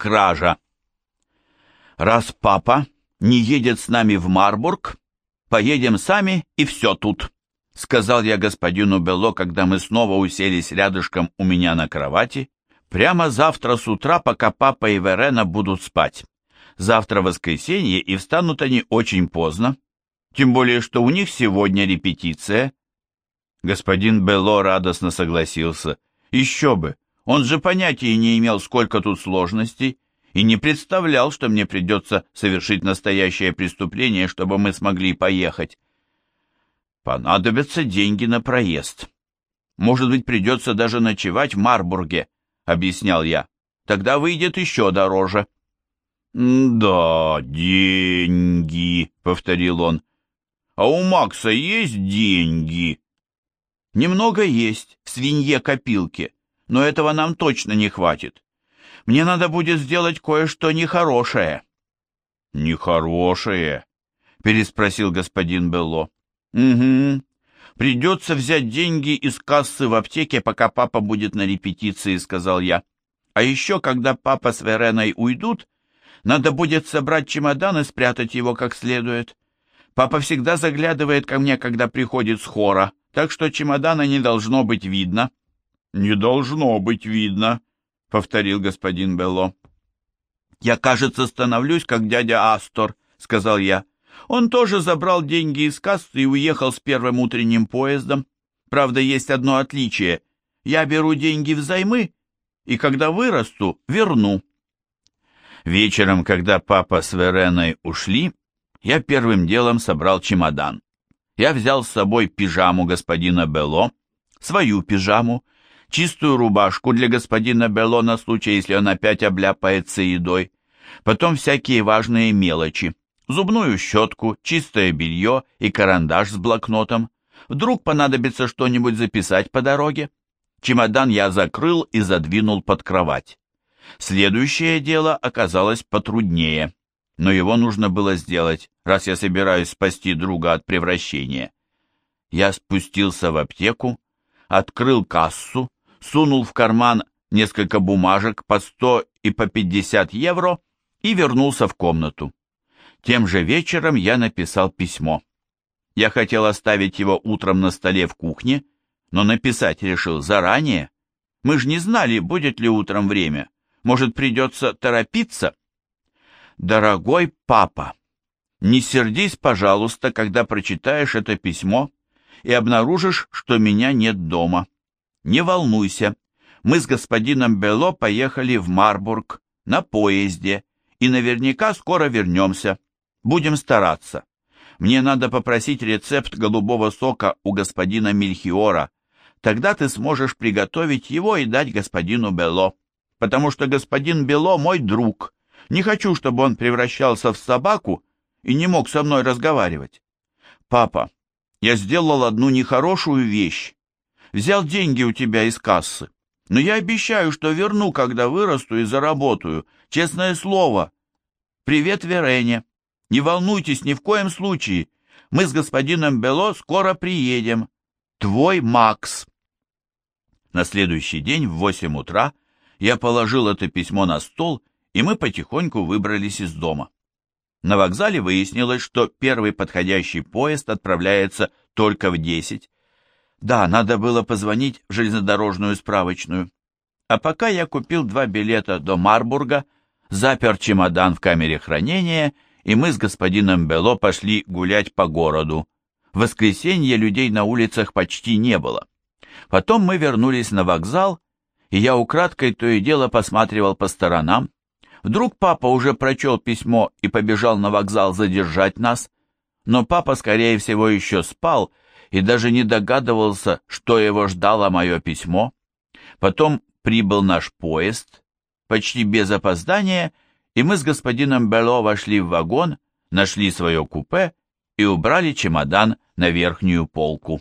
кража. Раз папа не едет с нами в Марбург, поедем сами и все тут, сказал я господину Бело, когда мы снова уселись рядышком у меня на кровати. Прямо завтра с утра, пока папа и Верена будут спать. Завтра воскресенье, и встанут они очень поздно. Тем более, что у них сегодня репетиция. Господин Бело радостно согласился. Еще бы, он же понятия не имел, сколько тут сложностей, и не представлял, что мне придется совершить настоящее преступление, чтобы мы смогли поехать. Понадобятся деньги на проезд. Может быть, придется даже ночевать в Марбурге, объяснял я. Тогда выйдет еще дороже. «Да, деньги», — повторил он. «А у Макса есть деньги?» «Немного есть, в свинье-копилке но этого нам точно не хватит. Мне надо будет сделать кое-что нехорошее». «Нехорошее?» — переспросил господин Белло. «Угу. Придется взять деньги из кассы в аптеке, пока папа будет на репетиции», — сказал я. «А еще, когда папа с Вереной уйдут, надо будет собрать чемодан и спрятать его как следует. Папа всегда заглядывает ко мне, когда приходит с хора, так что чемодана не должно быть видно». «Не должно быть видно», — повторил господин Белло. «Я, кажется, становлюсь, как дядя Астор», — сказал я. «Он тоже забрал деньги из кассы и уехал с первым утренним поездом. Правда, есть одно отличие. Я беру деньги взаймы, и когда вырасту, верну». Вечером, когда папа с Вереной ушли, я первым делом собрал чемодан. Я взял с собой пижаму господина Белло, свою пижаму, чистую рубашку для господина Бело на случай, если он опять обляпается едой, потом всякие важные мелочи, зубную щетку, чистое белье и карандаш с блокнотом. Вдруг понадобится что-нибудь записать по дороге. Чемодан я закрыл и задвинул под кровать. Следующее дело оказалось потруднее, но его нужно было сделать, раз я собираюсь спасти друга от превращения. Я спустился в аптеку, открыл кассу, сунул в карман несколько бумажек по 100 и по 50 евро и вернулся в комнату. Тем же вечером я написал письмо. Я хотел оставить его утром на столе в кухне, но написать решил заранее. Мы же не знали, будет ли утром время. Может, придется торопиться? Дорогой папа, не сердись, пожалуйста, когда прочитаешь это письмо и обнаружишь, что меня нет дома. Не волнуйся, мы с господином Бело поехали в Марбург на поезде и наверняка скоро вернемся. Будем стараться. Мне надо попросить рецепт голубого сока у господина Мельхиора. Тогда ты сможешь приготовить его и дать господину Бело, потому что господин Бело мой друг. Не хочу, чтобы он превращался в собаку и не мог со мной разговаривать. Папа, я сделал одну нехорошую вещь взял деньги у тебя из кассы. Но я обещаю, что верну, когда вырасту и заработаю. Честное слово. Привет, Верене. Не волнуйтесь ни в коем случае. Мы с господином Бело скоро приедем. Твой Макс. На следующий день в восемь утра я положил это письмо на стол, и мы потихоньку выбрались из дома. На вокзале выяснилось, что первый подходящий поезд отправляется только в десять, да, надо было позвонить в железнодорожную справочную. А пока я купил два билета до Марбурга, запер чемодан в камере хранения, и мы с господином Бело пошли гулять по городу. В воскресенье людей на улицах почти не было. Потом мы вернулись на вокзал, и я украдкой то и дело посматривал по сторонам. Вдруг папа уже прочел письмо и побежал на вокзал задержать нас, но папа, скорее всего, еще спал и даже не догадывался, что его ждало мое письмо. Потом прибыл наш поезд, почти без опоздания, и мы с господином Бело вошли в вагон, нашли свое купе и убрали чемодан на верхнюю полку.